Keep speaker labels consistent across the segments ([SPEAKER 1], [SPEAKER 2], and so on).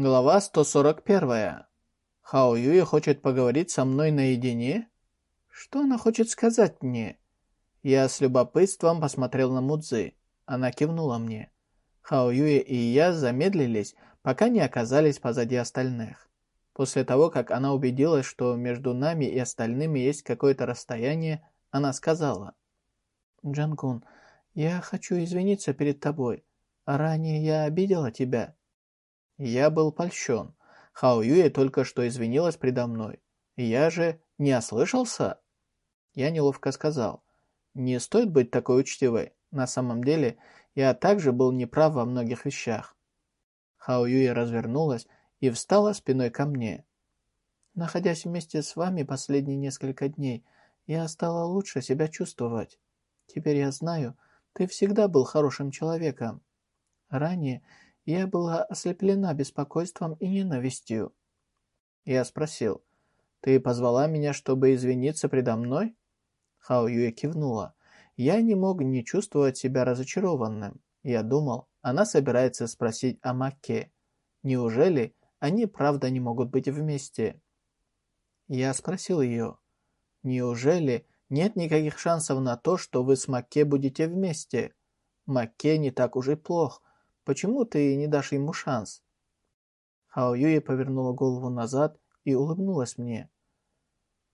[SPEAKER 1] Глава 141. Хао Юи хочет поговорить со мной наедине? Что она хочет сказать мне? Я с любопытством посмотрел на Мудзи. Она кивнула мне. Хао Юи и я замедлились, пока не оказались позади остальных. После того, как она убедилась, что между нами и остальными есть какое-то расстояние, она сказала. «Джангун, я хочу извиниться перед тобой. Ранее я обидела тебя». Я был польщен. Хао Юэ только что извинилась предо мной. Я же не ослышался? Я неловко сказал. Не стоит быть такой учтивой. На самом деле, я также был неправ во многих вещах. Хао Юэ развернулась и встала спиной ко мне. Находясь вместе с вами последние несколько дней, я стала лучше себя чувствовать. Теперь я знаю, ты всегда был хорошим человеком. Ранее я была ослеплена беспокойством и ненавистью. Я спросил, «Ты позвала меня, чтобы извиниться предо мной?» Хао Юэ кивнула. Я не мог не чувствовать себя разочарованным. Я думал, она собирается спросить о Макке. Неужели они правда не могут быть вместе? Я спросил ее, «Неужели нет никаких шансов на то, что вы с Макке будете вместе? Макке не так уж и плох, Почему ты не дашь ему шанс?» Хао Юи повернула голову назад и улыбнулась мне.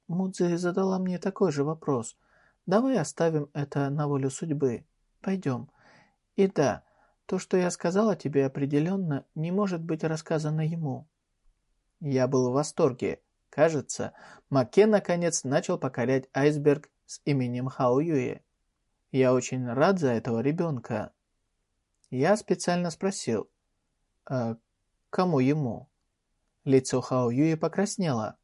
[SPEAKER 1] Мудзи задала мне такой же вопрос. Давай оставим это на волю судьбы. Пойдем. И да, то, что я сказала тебе определенно, не может быть рассказано ему. Я был в восторге. Кажется, Маке наконец начал покорять айсберг с именем Хао Юи. Я очень рад за этого ребенка. Я специально спросил, «А кому ему?» Лицо Хао Юи покраснело.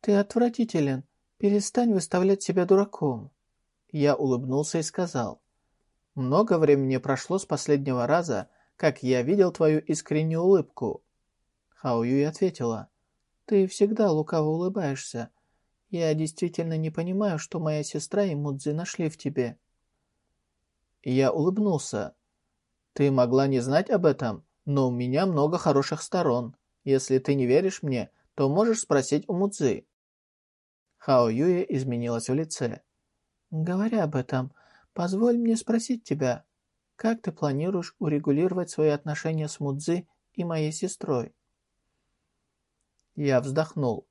[SPEAKER 1] «Ты отвратителен. Перестань выставлять себя дураком». Я улыбнулся и сказал, «Много времени прошло с последнего раза, как я видел твою искреннюю улыбку». Хао Юи ответила, «Ты всегда лукаво улыбаешься. Я действительно не понимаю, что моя сестра и Мудзи нашли в тебе». Я улыбнулся. Ты могла не знать об этом, но у меня много хороших сторон. Если ты не веришь мне, то можешь спросить у Мудзи». Хао Юе изменилась в лице. «Говоря об этом, позволь мне спросить тебя, как ты планируешь урегулировать свои отношения с Мудзи и моей сестрой?» Я вздохнул.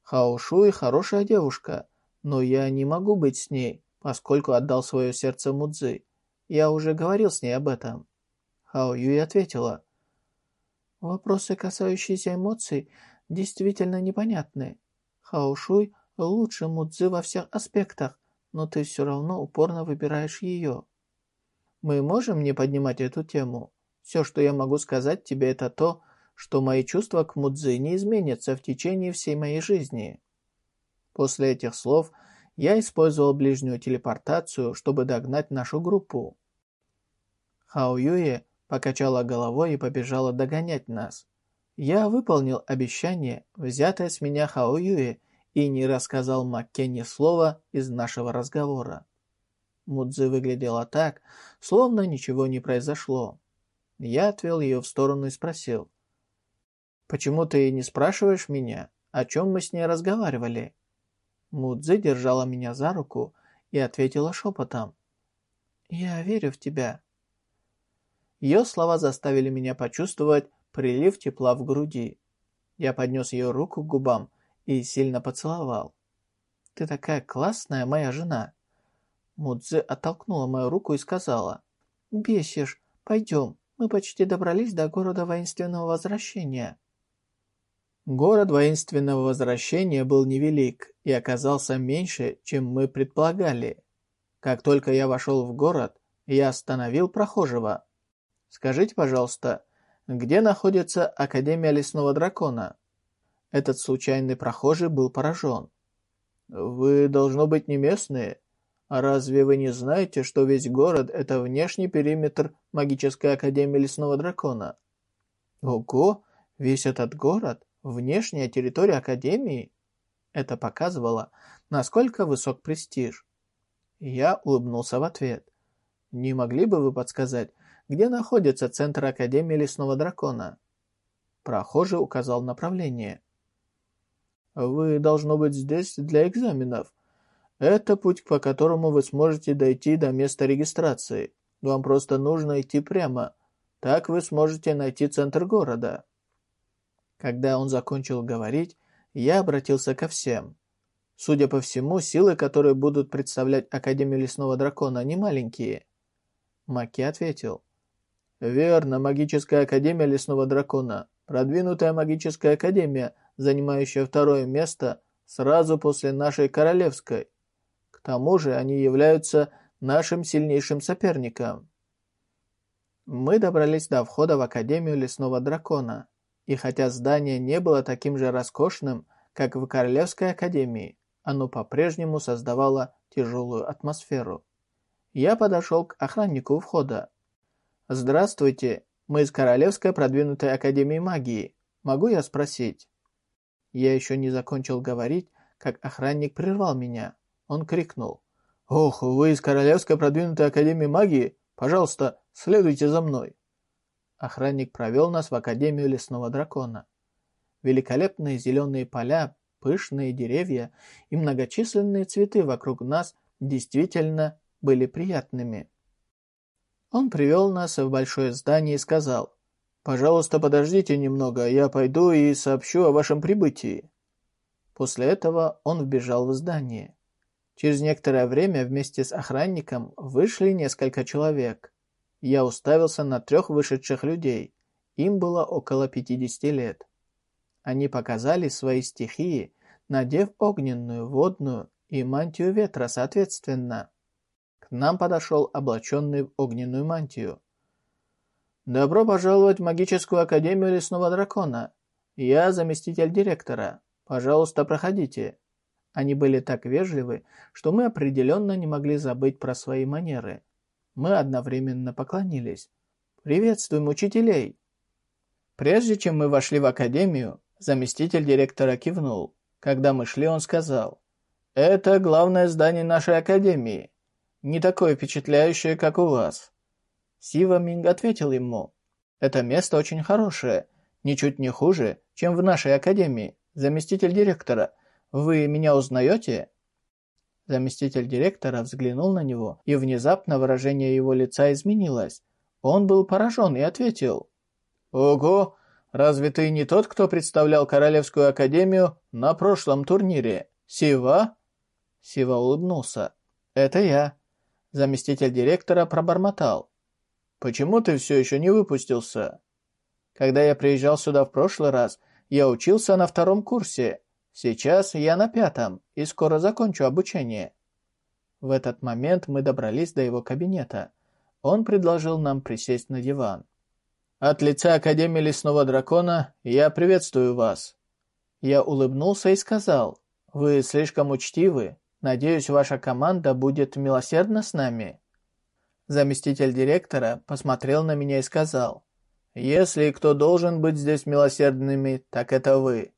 [SPEAKER 1] Хао Шуй хорошая девушка, но я не могу быть с ней, поскольку отдал свое сердце Мудзи. Я уже говорил с ней об этом. Хао Юй ответила. Вопросы, касающиеся эмоций, действительно непонятны. Хао Шуй лучше Мудзы во всех аспектах, но ты все равно упорно выбираешь ее. Мы можем не поднимать эту тему. Все, что я могу сказать тебе, это то, что мои чувства к Мудзи не изменятся в течение всей моей жизни. После этих слов я использовал ближнюю телепортацию, чтобы догнать нашу группу. Хао Юе покачала головой и побежала догонять нас. Я выполнил обещание, взятое с меня Хао Юэ, и не рассказал Макке ни слова из нашего разговора. Мудзи выглядела так, словно ничего не произошло. Я отвел ее в сторону и спросил. «Почему ты не спрашиваешь меня, о чем мы с ней разговаривали?» Мудзи держала меня за руку и ответила шепотом. «Я верю в тебя. Ее слова заставили меня почувствовать прилив тепла в груди. Я поднес ее руку к губам и сильно поцеловал. «Ты такая классная, моя жена!» Мудзи оттолкнула мою руку и сказала. «Бесишь, пойдем, мы почти добрались до города воинственного возвращения». Город воинственного возвращения был невелик и оказался меньше, чем мы предполагали. Как только я вошел в город, я остановил прохожего. Скажите, пожалуйста, где находится Академия Лесного Дракона?» Этот случайный прохожий был поражен. «Вы, должно быть, не местные. А разве вы не знаете, что весь город – это внешний периметр Магической Академии Лесного Дракона?» «Ого! Весь этот город – внешняя территория Академии?» Это показывало, насколько высок престиж. Я улыбнулся в ответ. «Не могли бы вы подсказать, где находится Центр Академии Лесного Дракона. Прохожий указал направление. «Вы, должно быть, здесь для экзаменов. Это путь, по которому вы сможете дойти до места регистрации. Вам просто нужно идти прямо. Так вы сможете найти центр города». Когда он закончил говорить, я обратился ко всем. Судя по всему, силы, которые будут представлять Академию Лесного Дракона, не маленькие. Маки ответил. «Верно, Магическая Академия Лесного Дракона. Продвинутая Магическая Академия, занимающая второе место сразу после нашей Королевской. К тому же они являются нашим сильнейшим соперником». Мы добрались до входа в Академию Лесного Дракона. И хотя здание не было таким же роскошным, как в Королевской Академии, оно по-прежнему создавало тяжелую атмосферу. Я подошел к охраннику входа. «Здравствуйте, мы из Королевской продвинутой Академии Магии. Могу я спросить?» Я еще не закончил говорить, как охранник прервал меня. Он крикнул. «Ох, вы из Королевской продвинутой Академии Магии? Пожалуйста, следуйте за мной!» Охранник провел нас в Академию Лесного Дракона. Великолепные зеленые поля пышные деревья и многочисленные цветы вокруг нас действительно были приятными. Он привел нас в большое здание и сказал, «Пожалуйста, подождите немного, я пойду и сообщу о вашем прибытии». После этого он вбежал в здание. Через некоторое время вместе с охранником вышли несколько человек. Я уставился на трех вышедших людей. Им было около 50 лет. Они показали свои стихии, надев огненную, водную и мантию ветра соответственно. Нам подошел облаченный в огненную мантию. «Добро пожаловать в магическую академию лесного дракона. Я заместитель директора. Пожалуйста, проходите». Они были так вежливы, что мы определенно не могли забыть про свои манеры. Мы одновременно поклонились. «Приветствуем учителей!» Прежде чем мы вошли в академию, Заместитель директора кивнул. Когда мы шли, он сказал, «Это главное здание нашей академии. Не такое впечатляющее, как у вас». Сива Минг ответил ему, «Это место очень хорошее, ничуть не хуже, чем в нашей академии. Заместитель директора, вы меня узнаете?» Заместитель директора взглянул на него, и внезапно выражение его лица изменилось. Он был поражен и ответил, «Ого, Разве ты не тот, кто представлял Королевскую Академию на прошлом турнире? Сива?» Сива улыбнулся. «Это я». Заместитель директора пробормотал. «Почему ты все еще не выпустился?» «Когда я приезжал сюда в прошлый раз, я учился на втором курсе. Сейчас я на пятом и скоро закончу обучение». В этот момент мы добрались до его кабинета. Он предложил нам присесть на диван. От лица Академии Лесного Дракона я приветствую вас. Я улыбнулся и сказал, вы слишком учтивы. Надеюсь, ваша команда будет милосердна с нами. Заместитель директора посмотрел на меня и сказал, если кто должен быть здесь милосердными, так это вы.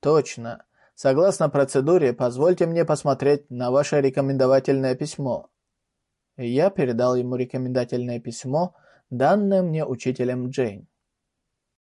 [SPEAKER 1] Точно. Согласно процедуре, позвольте мне посмотреть на ваше рекомендательное письмо. Я передал ему рекомендательное письмо, данное мне учителем Джейн.